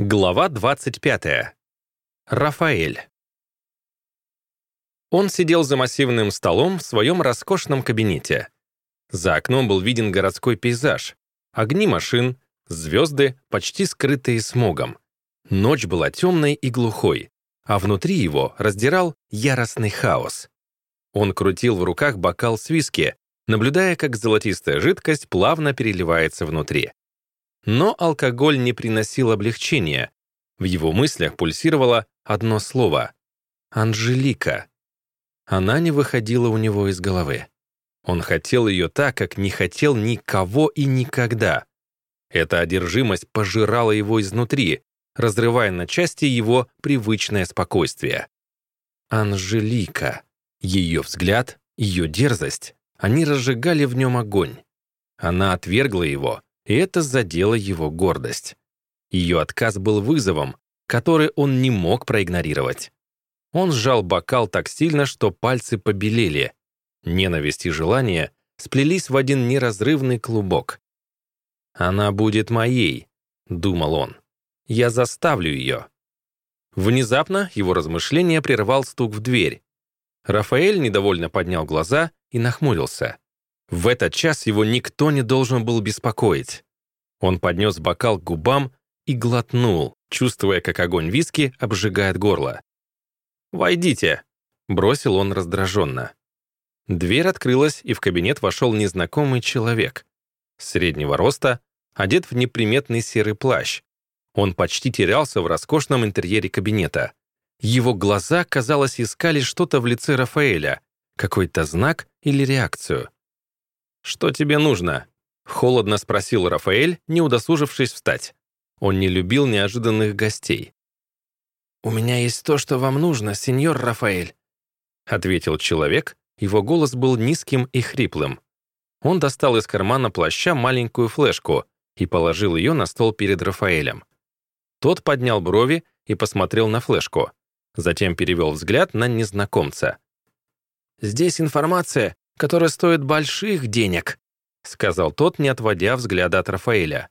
Глава 25. Рафаэль. Он сидел за массивным столом в своем роскошном кабинете. За окном был виден городской пейзаж, огни машин, звезды, почти скрытые смогом. Ночь была темной и глухой, а внутри его раздирал яростный хаос. Он крутил в руках бокал с виски, наблюдая, как золотистая жидкость плавно переливается внутри. Но алкоголь не приносил облегчения. В его мыслях пульсировало одно слово — «Анжелика». Она не выходила у него из головы. Он хотел ее так, как не хотел никого и никогда. Эта одержимость пожирала его изнутри, разрывая на части его привычное спокойствие. Анжелика. Ее взгляд, ее дерзость, они разжигали в нем огонь. Она отвергла его, и это задело его гордость. Ее отказ был вызовом, который он не мог проигнорировать. Он сжал бокал так сильно, что пальцы побелели. Ненависть и желание сплелись в один неразрывный клубок. «Она будет моей», — думал он. «Я заставлю ее». Внезапно его размышление прервал стук в дверь. Рафаэль недовольно поднял глаза и нахмурился. В этот час его никто не должен был беспокоить. Он поднес бокал к губам и глотнул, чувствуя, как огонь виски обжигает горло. «Войдите», — бросил он раздраженно. Дверь открылась, и в кабинет вошел незнакомый человек. Среднего роста, одет в неприметный серый плащ. Он почти терялся в роскошном интерьере кабинета. Его глаза, казалось, искали что-то в лице Рафаэля, какой-то знак или реакцию. «Что тебе нужно?» — холодно спросил Рафаэль, не удосужившись встать. Он не любил неожиданных гостей. «У меня есть то, что вам нужно, сеньор Рафаэль», — ответил человек. Его голос был низким и хриплым. Он достал из кармана плаща маленькую флешку и положил ее на стол перед Рафаэлем. Тот поднял брови и посмотрел на флешку. Затем перевел взгляд на незнакомца. «Здесь информация, которая стоит больших денег», сказал тот, не отводя взгляда от Рафаэля.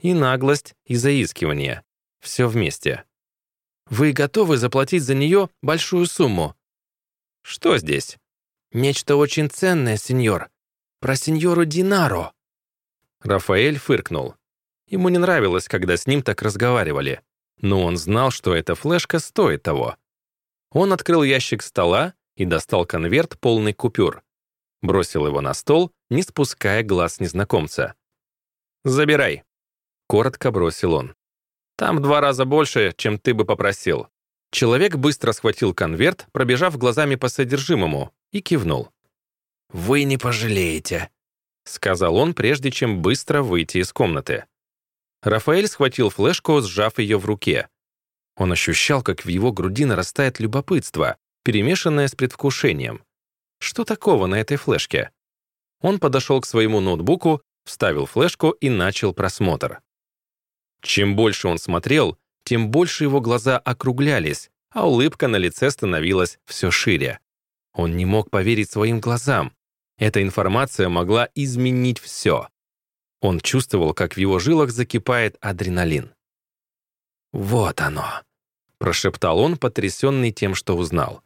И наглость, и заискивание. Все вместе. «Вы готовы заплатить за нее большую сумму?» «Что здесь?» «Нечто очень ценное, сеньор. Про сеньору Динаро». Рафаэль фыркнул. Ему не нравилось, когда с ним так разговаривали. Но он знал, что эта флешка стоит того. Он открыл ящик стола и достал конверт полный купюр бросил его на стол, не спуская глаз незнакомца. «Забирай», — коротко бросил он. «Там в два раза больше, чем ты бы попросил». Человек быстро схватил конверт, пробежав глазами по содержимому, и кивнул. «Вы не пожалеете», — сказал он, прежде чем быстро выйти из комнаты. Рафаэль схватил флешку, сжав ее в руке. Он ощущал, как в его груди нарастает любопытство, перемешанное с предвкушением. Что такого на этой флешке? Он подошел к своему ноутбуку, вставил флешку и начал просмотр. Чем больше он смотрел, тем больше его глаза округлялись, а улыбка на лице становилась все шире. Он не мог поверить своим глазам. Эта информация могла изменить все. Он чувствовал, как в его жилах закипает адреналин. «Вот оно», — прошептал он, потрясенный тем, что узнал.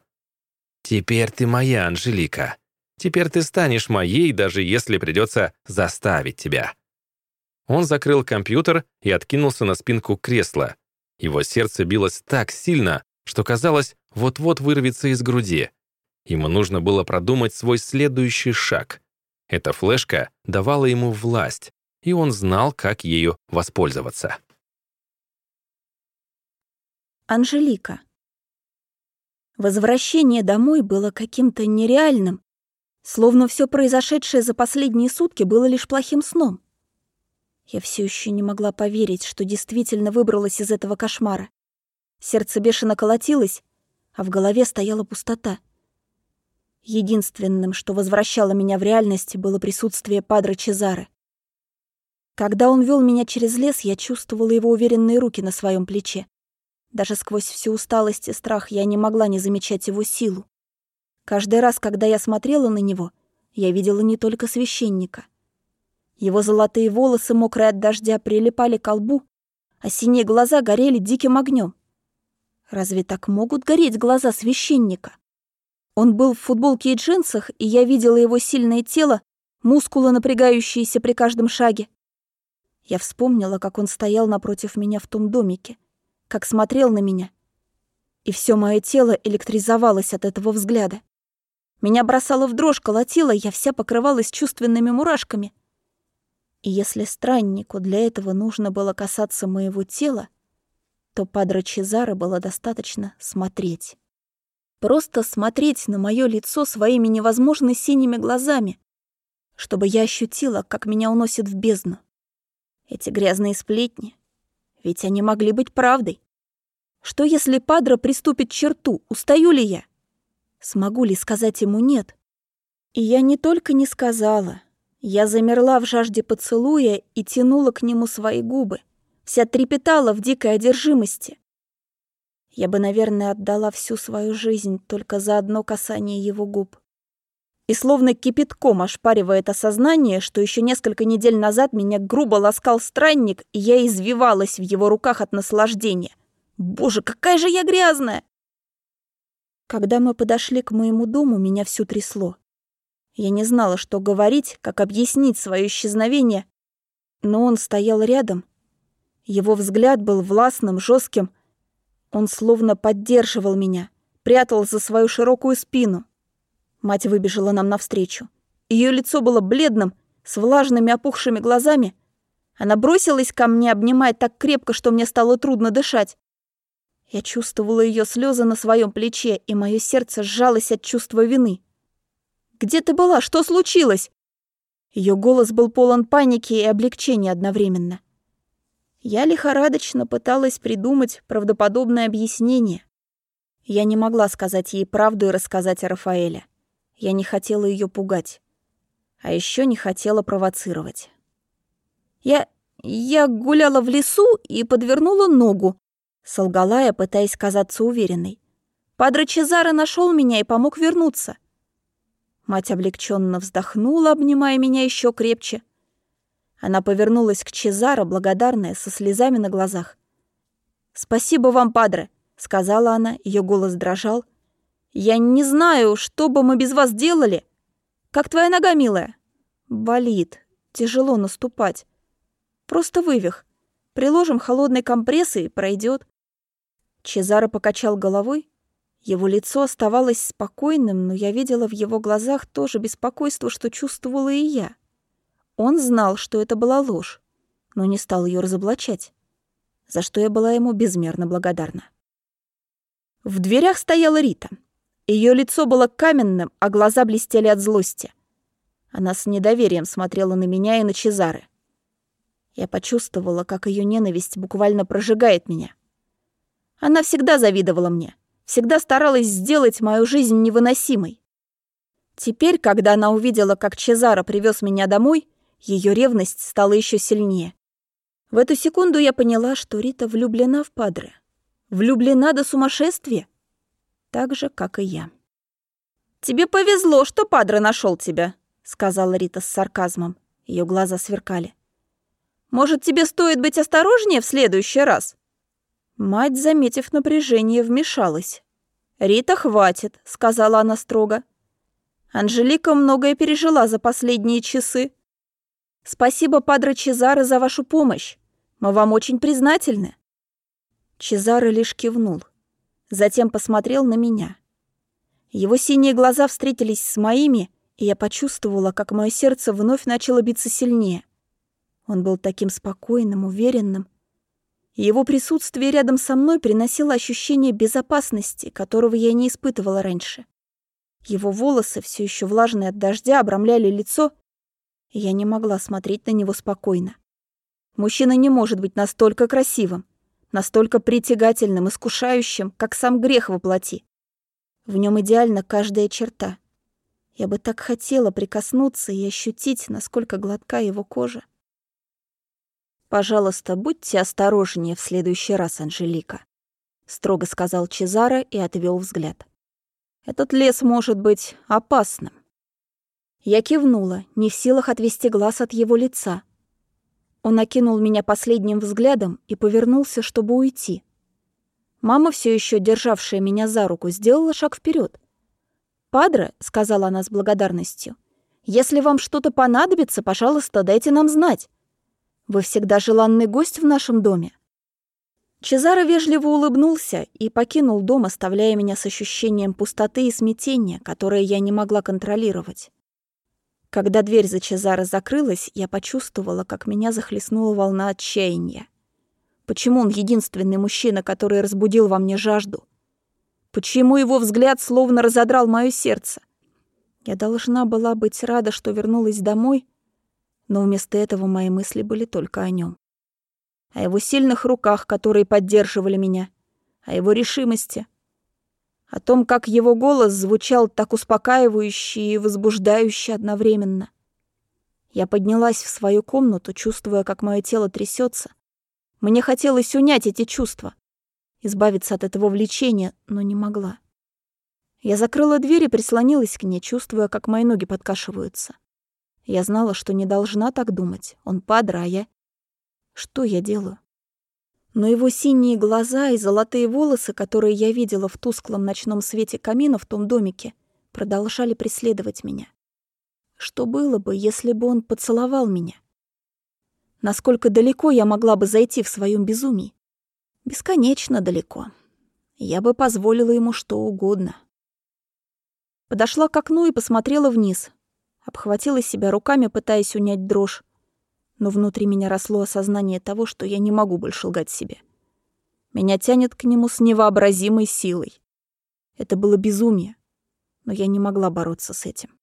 «Теперь ты моя, Анжелика. Теперь ты станешь моей, даже если придется заставить тебя». Он закрыл компьютер и откинулся на спинку кресла. Его сердце билось так сильно, что казалось, вот-вот вырвется из груди. Ему нужно было продумать свой следующий шаг. Эта флешка давала ему власть, и он знал, как ею воспользоваться. Анжелика. Возвращение домой было каким-то нереальным, словно все произошедшее за последние сутки было лишь плохим сном. Я все еще не могла поверить, что действительно выбралась из этого кошмара. Сердце бешено колотилось, а в голове стояла пустота. Единственным, что возвращало меня в реальность, было присутствие Падре Чезары. Когда он вел меня через лес, я чувствовала его уверенные руки на своем плече. Даже сквозь всю усталость и страх я не могла не замечать его силу. Каждый раз, когда я смотрела на него, я видела не только священника. Его золотые волосы, мокрые от дождя, прилипали к лбу, а синие глаза горели диким огнем. Разве так могут гореть глаза священника? Он был в футболке и джинсах, и я видела его сильное тело, мускулы, напрягающиеся при каждом шаге. Я вспомнила, как он стоял напротив меня в том домике, как смотрел на меня. И все мое тело электризовалось от этого взгляда. Меня бросало в дрожь, колотило, я вся покрывалась чувственными мурашками. И если страннику для этого нужно было касаться моего тела, то Падре Чезаре было достаточно смотреть. Просто смотреть на мое лицо своими невозможно синими глазами, чтобы я ощутила, как меня уносит в бездну. Эти грязные сплетни, ведь они могли быть правдой. Что если Падре приступит черту, устаю ли я? Смогу ли сказать ему «нет»? И я не только не сказала, я замерла в жажде поцелуя и тянула к нему свои губы, вся трепетала в дикой одержимости. Я бы, наверное, отдала всю свою жизнь только за одно касание его губ. И словно кипятком ошпаривает осознание, что еще несколько недель назад меня грубо ласкал странник, и я извивалась в его руках от наслаждения. Боже, какая же я грязная! Когда мы подошли к моему дому, меня всю трясло. Я не знала, что говорить, как объяснить свое исчезновение, но он стоял рядом его взгляд был властным, жестким. Он словно поддерживал меня, прятал за свою широкую спину. Мать выбежала нам навстречу. Ее лицо было бледным, с влажными опухшими глазами. Она бросилась ко мне, обнимая так крепко, что мне стало трудно дышать. Я чувствовала ее слезы на своем плече, и мое сердце сжалось от чувства вины. «Где ты была? Что случилось?» Ее голос был полон паники и облегчения одновременно. Я лихорадочно пыталась придумать правдоподобное объяснение. Я не могла сказать ей правду и рассказать о Рафаэле. Я не хотела ее пугать. А еще не хотела провоцировать. Я... я гуляла в лесу и подвернула ногу, солгала я, пытаясь казаться уверенной. Падре Чезаре нашел меня и помог вернуться. Мать облегченно вздохнула, обнимая меня еще крепче. Она повернулась к Чезаро, благодарная, со слезами на глазах. «Спасибо вам, падре», — сказала она, ее голос дрожал. «Я не знаю, что бы мы без вас делали. Как твоя нога, милая?» «Болит. Тяжело наступать. Просто вывих. Приложим холодной компрессы и пройдет. Чезаро покачал головой. Его лицо оставалось спокойным, но я видела в его глазах то же беспокойство, что чувствовала и я. Он знал, что это была ложь, но не стал ее разоблачать, за что я была ему безмерно благодарна. В дверях стояла Рита. Ее лицо было каменным, а глаза блестели от злости. Она с недоверием смотрела на меня и на Чезары. Я почувствовала, как ее ненависть буквально прожигает меня. Она всегда завидовала мне, всегда старалась сделать мою жизнь невыносимой. Теперь, когда она увидела, как Чезаро привез меня домой, ее ревность стала еще сильнее. В эту секунду я поняла, что Рита влюблена в Падре. Влюблена до сумасшествия. Так же, как и я. «Тебе повезло, что Падре нашел тебя», — сказала Рита с сарказмом. Ее глаза сверкали. «Может, тебе стоит быть осторожнее в следующий раз?» Мать, заметив напряжение, вмешалась. «Рита, хватит», — сказала она строго. «Анжелика многое пережила за последние часы. Спасибо, Падре Чезаре, за вашу помощь. Мы вам очень признательны». Чезаре лишь кивнул. Затем посмотрел на меня. Его синие глаза встретились с моими, и я почувствовала, как мое сердце вновь начало биться сильнее. Он был таким спокойным, уверенным. Его присутствие рядом со мной приносило ощущение безопасности, которого я не испытывала раньше. Его волосы, все еще влажные от дождя, обрамляли лицо, я не могла смотреть на него спокойно. Мужчина не может быть настолько красивым, настолько притягательным, искушающим, как сам грех воплоти. В нем идеальна каждая черта. Я бы так хотела прикоснуться и ощутить, насколько гладка его кожа. «Пожалуйста, будьте осторожнее в следующий раз, Анжелика», — строго сказал Чезаро и отвел взгляд. «Этот лес может быть опасным». Я кивнула, не в силах отвести глаз от его лица. Он окинул меня последним взглядом и повернулся, чтобы уйти. Мама, все еще державшая меня за руку, сделала шаг вперед. «Падре», — сказала она с благодарностью, — «если вам что-то понадобится, пожалуйста, дайте нам знать. Вы всегда желанный гость в нашем доме». Чезаро вежливо улыбнулся и покинул дом, оставляя меня с ощущением пустоты и смятения, которое я не могла контролировать. Когда дверь за Чезаро закрылась, я почувствовала, как меня захлестнула волна отчаяния. Почему он единственный мужчина, который разбудил во мне жажду? Почему его взгляд словно разодрал мое сердце? Я должна была быть рада, что вернулась домой, но вместо этого мои мысли были только о нем о его сильных руках, которые поддерживали меня, о его решимости, о том, как его голос звучал так успокаивающе и возбуждающе одновременно. Я поднялась в свою комнату, чувствуя, как мое тело трясется. Мне хотелось унять эти чувства, избавиться от этого влечения, но не могла. Я закрыла дверь и прислонилась к ней, чувствуя, как мои ноги подкашиваются. Я знала, что не должна так думать. Он падра, а я что я делаю? Но его синие глаза и золотые волосы, которые я видела в тусклом ночном свете камина в том домике, продолжали преследовать меня. Что было бы, если бы он поцеловал меня? Насколько далеко я могла бы зайти в своем безумии? Бесконечно далеко. Я бы позволила ему что угодно. Подошла к окну и посмотрела вниз. Обхватила себя руками, пытаясь унять дрожь, но внутри меня росло осознание того, что я не могу больше лгать себе. Меня тянет к нему с невообразимой силой. Это было безумие, но я не могла бороться с этим.